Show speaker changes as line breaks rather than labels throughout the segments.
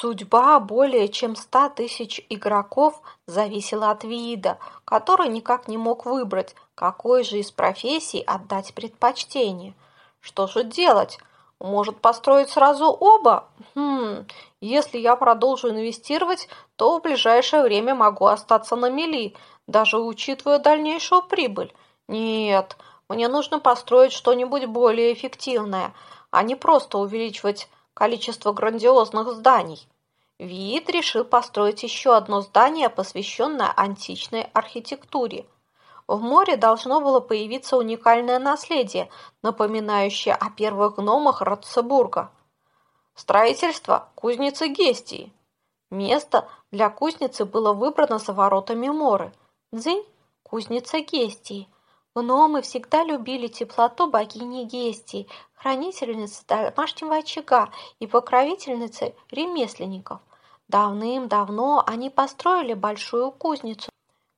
Судьба более чем ста тысяч игроков зависела от Виида, который никак не мог выбрать, какой же из профессий отдать предпочтение. Что же делать? Может построить сразу оба? Хм, если я продолжу инвестировать, то в ближайшее время могу остаться на мели, даже учитывая дальнейшую прибыль. Нет, мне нужно построить что-нибудь более эффективное, а не просто увеличивать количество грандиозных зданий. Виит решил построить еще одно здание, посвященное античной архитектуре. В море должно было появиться уникальное наследие, напоминающее о первых гномах Ратцебурга. Строительство кузницы Гестии. Место для кузницы было выбрано за воротами Моры. Дзынь – кузница Гестии. Гномы всегда любили теплоту богини Гестии, хранительницы домашнего очага и покровительницы ремесленников. Давным-давно они построили большую кузницу,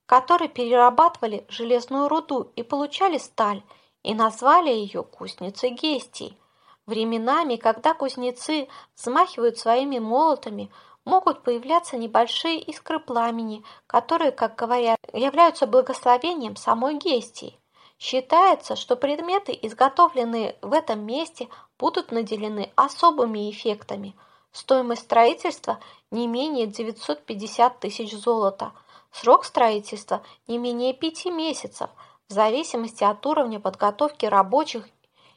которой перерабатывали железную руду и получали сталь, и назвали ее кузницей Гестии. Временами, когда кузнецы взмахивают своими молотами, могут появляться небольшие искры пламени, которые, как говорят, являются благословением самой Гестии. Считается, что предметы, изготовленные в этом месте, будут наделены особыми эффектами. Стоимость строительства не менее 950 тысяч золота. Срок строительства не менее 5 месяцев, в зависимости от уровня подготовки рабочих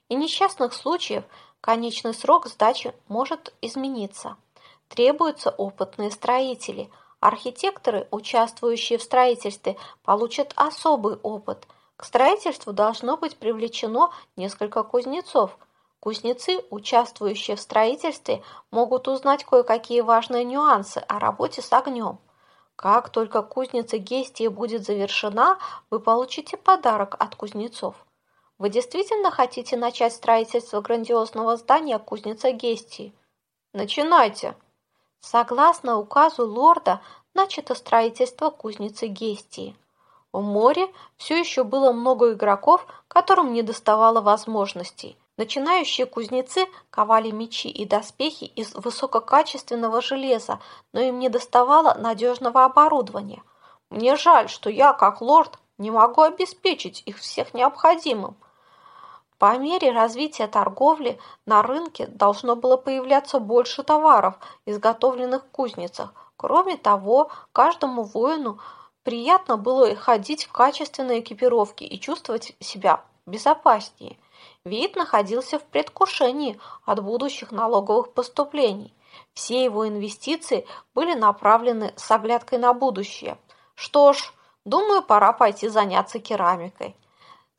и несчастных случаев конечный срок сдачи может измениться. Требуются опытные строители. Архитекторы, участвующие в строительстве, получат особый опыт – к строительству должно быть привлечено несколько кузнецов. Кузнецы, участвующие в строительстве, могут узнать кое-какие важные нюансы о работе с огнем. Как только кузница Гестии будет завершена, вы получите подарок от кузнецов. Вы действительно хотите начать строительство грандиозного здания кузница Гестии? Начинайте! Согласно указу лорда, начато строительство кузницы Гестии. В море все еще было много игроков, которым не доставало возможностей. Начинающие кузнецы ковали мечи и доспехи из высококачественного железа, но им не доставало надежного оборудования. Мне жаль, что я, как лорд, не могу обеспечить их всех необходимым. По мере развития торговли на рынке должно было появляться больше товаров, изготовленных в кузницах. Кроме того, каждому воину – Приятно было ходить в качественной экипировке и чувствовать себя безопаснее. Вид находился в предвкушении от будущих налоговых поступлений. Все его инвестиции были направлены с оглядкой на будущее. Что ж, думаю, пора пойти заняться керамикой.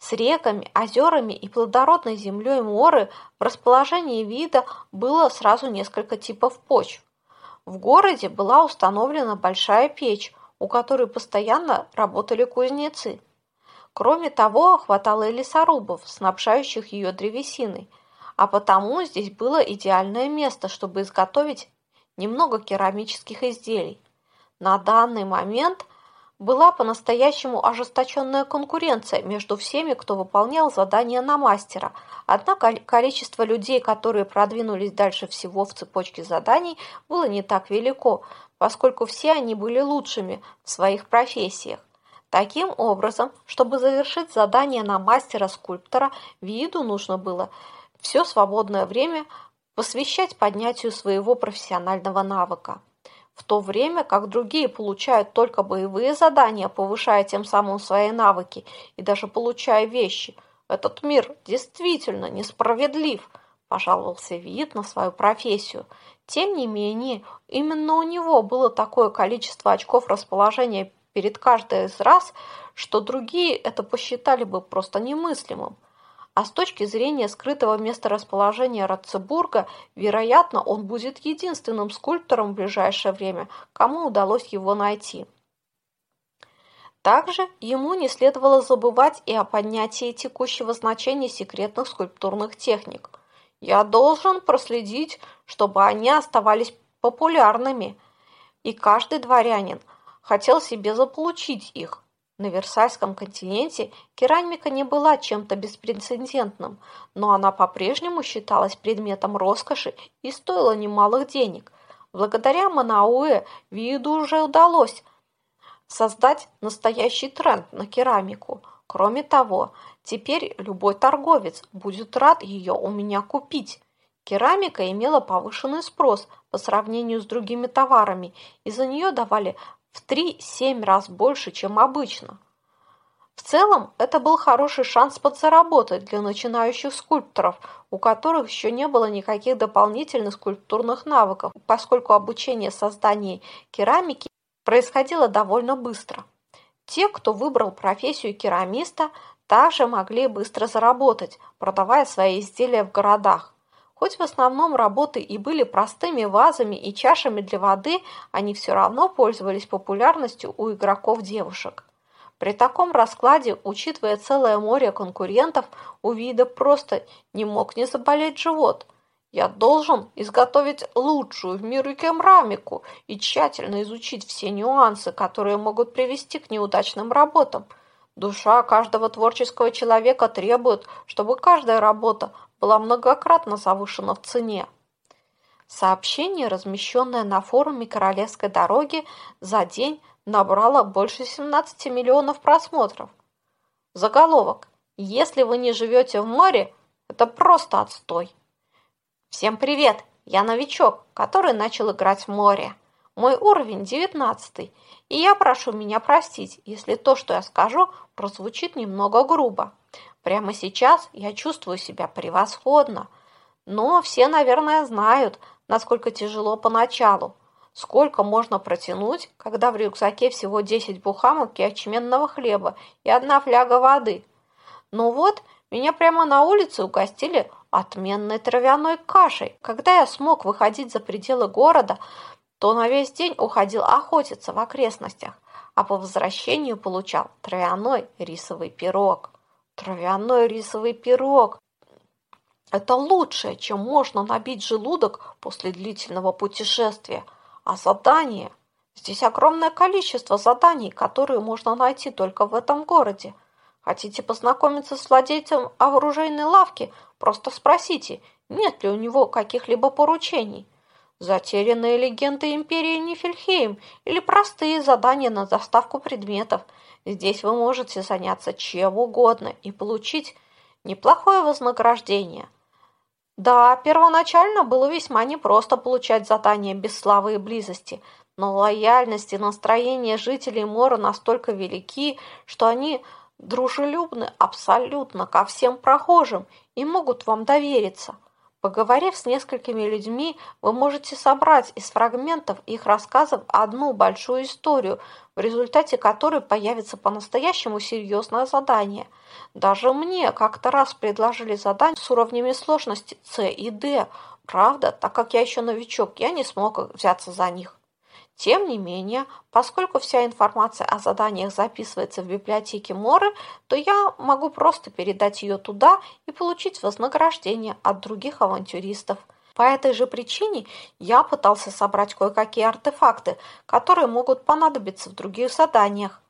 С реками, озерами и плодородной землей моры в расположении вида было сразу несколько типов почв. В городе была установлена большая печь, у которой постоянно работали кузнецы. Кроме того, хватало и лесорубов, снабжающих ее древесиной, а потому здесь было идеальное место, чтобы изготовить немного керамических изделий. На данный момент была по-настоящему ожесточенная конкуренция между всеми, кто выполнял задания на мастера. Однако количество людей, которые продвинулись дальше всего в цепочке заданий, было не так велико, поскольку все они были лучшими в своих профессиях. Таким образом, чтобы завершить задание на мастера-скульптора, виду нужно было все свободное время посвящать поднятию своего профессионального навыка. В то время как другие получают только боевые задания, повышая тем самым свои навыки и даже получая вещи. Этот мир действительно несправедлив, пожаловался Вид на свою профессию. Тем не менее, именно у него было такое количество очков расположения перед каждой из раз, что другие это посчитали бы просто немыслимым. А с точки зрения скрытого месторасположения Ратцебурга, вероятно, он будет единственным скульптором в ближайшее время, кому удалось его найти. Также ему не следовало забывать и о поднятии текущего значения секретных скульптурных техник – я должен проследить, чтобы они оставались популярными, и каждый дворянин хотел себе заполучить их. На Версальском континенте керамика не была чем-то беспрецедентным, но она по-прежнему считалась предметом роскоши и стоила немалых денег. Благодаря Манауэ Виду уже удалось создать настоящий тренд на керамику. Кроме того, теперь любой торговец будет рад ее у меня купить. Керамика имела повышенный спрос по сравнению с другими товарами, и за нее давали в 3-7 раз больше, чем обычно. В целом, это был хороший шанс подзаработать для начинающих скульпторов, у которых еще не было никаких дополнительных скульптурных навыков, поскольку обучение созданию керамики происходило довольно быстро. Те, кто выбрал профессию керамиста, также могли быстро заработать, продавая свои изделия в городах. Хоть в основном работы и были простыми вазами и чашами для воды, они все равно пользовались популярностью у игроков девушек. При таком раскладе, учитывая целое море конкурентов, у вида просто не мог не заболеть живот. Я должен изготовить лучшую в мире керамику и тщательно изучить все нюансы, которые могут привести к неудачным работам. Душа каждого творческого человека требует, чтобы каждая работа была многократно завышена в цене. Сообщение, размещенное на форуме Королевской дороги за день набрало больше 17 миллионов просмотров. Заголовок «Если вы не живете в море, это просто отстой». Всем привет! Я новичок, который начал играть в море. Мой уровень 19, и я прошу меня простить, если то, что я скажу, прозвучит немного грубо. Прямо сейчас я чувствую себя превосходно, но все, наверное, знают, насколько тяжело поначалу. Сколько можно протянуть, когда в рюкзаке всего 10 буханок ячменного хлеба и одна фляга воды? Ну вот, меня прямо на улице угостили отменной травяной кашей. Когда я смог выходить за пределы города, то на весь день уходил охотиться в окрестностях, а по возвращению получал травяной рисовый пирог. Травяной рисовый пирог. Это лучшее, чем можно набить желудок после длительного путешествия – а задание? Здесь огромное количество заданий, которые можно найти только в этом городе. Хотите познакомиться с владельцем оружейной лавки? Просто спросите, нет ли у него каких-либо поручений. Затерянные легенды Империи Нифельхейм или простые задания на доставку предметов. Здесь вы можете заняться чем угодно и получить неплохое вознаграждение. Да, первоначально было весьма непросто получать задания без славы и близости, но лояльность и настроение жителей Мора настолько велики, что они дружелюбны абсолютно ко всем прохожим и могут вам довериться. Поговорив с несколькими людьми, вы можете собрать из фрагментов их рассказов одну большую историю, в результате которой появится по-настоящему серьезное задание – даже мне как-то раз предложили задание с уровнями сложности С и Д. Правда, так как я еще новичок, я не смог взяться за них. Тем не менее, поскольку вся информация о заданиях записывается в библиотеке Моры, то я могу просто передать ее туда и получить вознаграждение от других авантюристов. По этой же причине я пытался собрать кое-какие артефакты, которые могут понадобиться в других заданиях.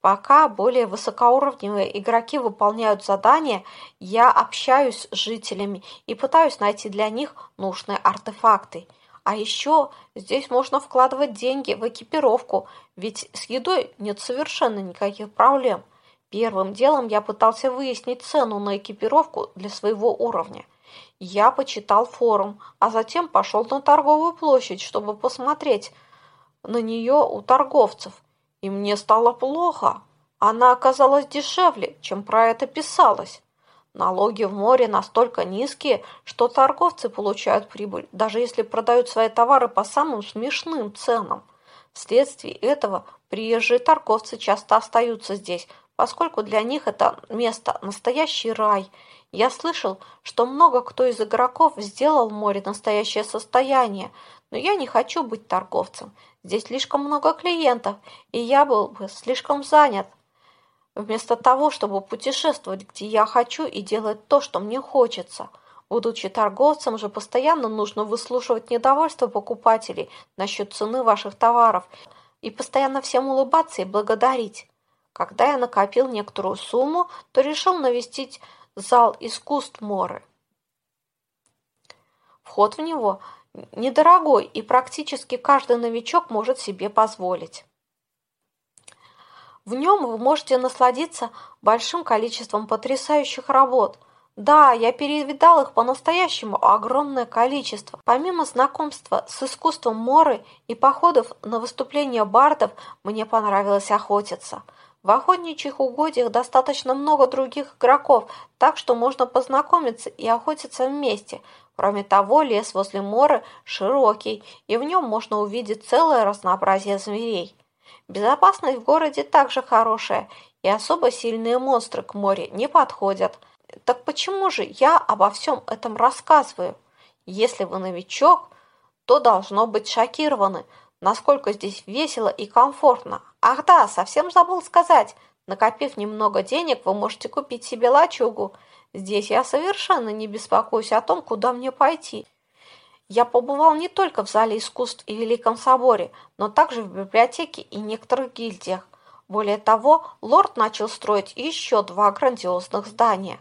Пока более высокоуровневые игроки выполняют задания, я общаюсь с жителями и пытаюсь найти для них нужные артефакты. А еще здесь можно вкладывать деньги в экипировку, ведь с едой нет совершенно никаких проблем. Первым делом я пытался выяснить цену на экипировку для своего уровня. Я почитал форум, а затем пошел на торговую площадь, чтобы посмотреть на нее у торговцев и мне стало плохо. Она оказалась дешевле, чем про это писалось. Налоги в море настолько низкие, что торговцы получают прибыль, даже если продают свои товары по самым смешным ценам. Вследствие этого приезжие торговцы часто остаются здесь, поскольку для них это место настоящий рай. Я слышал, что много кто из игроков сделал в море настоящее состояние, но я не хочу быть торговцем. Здесь слишком много клиентов, и я был бы слишком занят. Вместо того, чтобы путешествовать, где я хочу, и делать то, что мне хочется. Будучи торговцем же, постоянно нужно выслушивать недовольство покупателей насчет цены ваших товаров и постоянно всем улыбаться и благодарить. Когда я накопил некоторую сумму, то решил навестить зал искусств Моры. Вход в него недорогой и практически каждый новичок может себе позволить. В нем вы можете насладиться большим количеством потрясающих работ. Да, я перевидал их по-настоящему огромное количество. Помимо знакомства с искусством моры и походов на выступления бардов, мне понравилось охотиться. В охотничьих угодьях достаточно много других игроков, так что можно познакомиться и охотиться вместе. Кроме того, лес возле моря широкий, и в нем можно увидеть целое разнообразие зверей. Безопасность в городе также хорошая, и особо сильные монстры к морю не подходят. Так почему же я обо всем этом рассказываю? Если вы новичок, то должно быть шокированы, насколько здесь весело и комфортно. Ах да, совсем забыл сказать, накопив немного денег, вы можете купить себе лачугу. Здесь я совершенно не беспокоюсь о том, куда мне пойти. Я побывал не только в Зале искусств и Великом соборе, но также в библиотеке и некоторых гильдиях. Более того, лорд начал строить еще два грандиозных здания.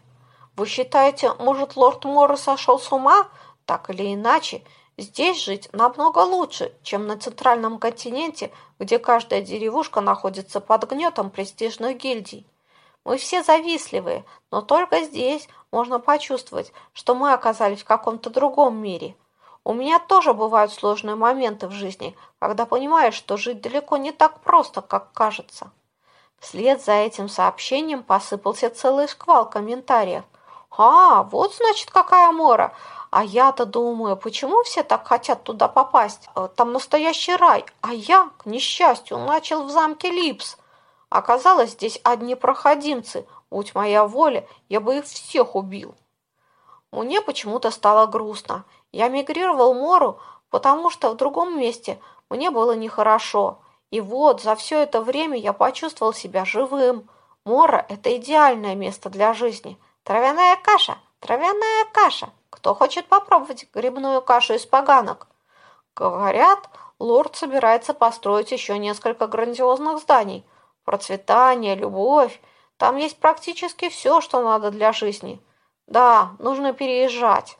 Вы считаете, может, лорд Морро сошел с ума? Так или иначе, здесь жить намного лучше, чем на центральном континенте, где каждая деревушка находится под гнетом престижных гильдий. Мы все завистливые, но только здесь можно почувствовать, что мы оказались в каком-то другом мире – у меня тоже бывают сложные моменты в жизни, когда понимаешь, что жить далеко не так просто, как кажется. Вслед за этим сообщением посыпался целый шквал комментариев. «А, вот значит какая мора! А я-то думаю, почему все так хотят туда попасть? Э, там настоящий рай, а я, к несчастью, начал в замке Липс. Оказалось, здесь одни проходимцы. Будь моя воля, я бы их всех убил». Мне почему-то стало грустно. Я мигрировал Мору, потому что в другом месте мне было нехорошо. И вот за все это время я почувствовал себя живым. Мора – это идеальное место для жизни. Травяная каша, травяная каша. Кто хочет попробовать грибную кашу из поганок? Говорят, лорд собирается построить еще несколько грандиозных зданий. Процветание, любовь. Там есть практически все, что надо для жизни. Да, нужно переезжать.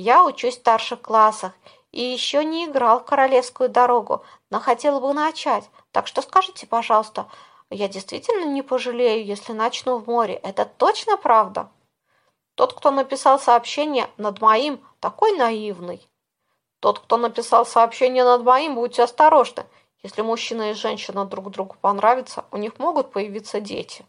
Я учусь в старших классах и еще не играл в королевскую дорогу, но хотел бы начать. Так что скажите, пожалуйста, я действительно не пожалею, если начну в море. Это точно правда? Тот, кто написал сообщение над моим, такой наивный. Тот, кто написал сообщение над моим, будьте осторожны. Если мужчина и женщина друг другу понравятся, у них могут появиться дети.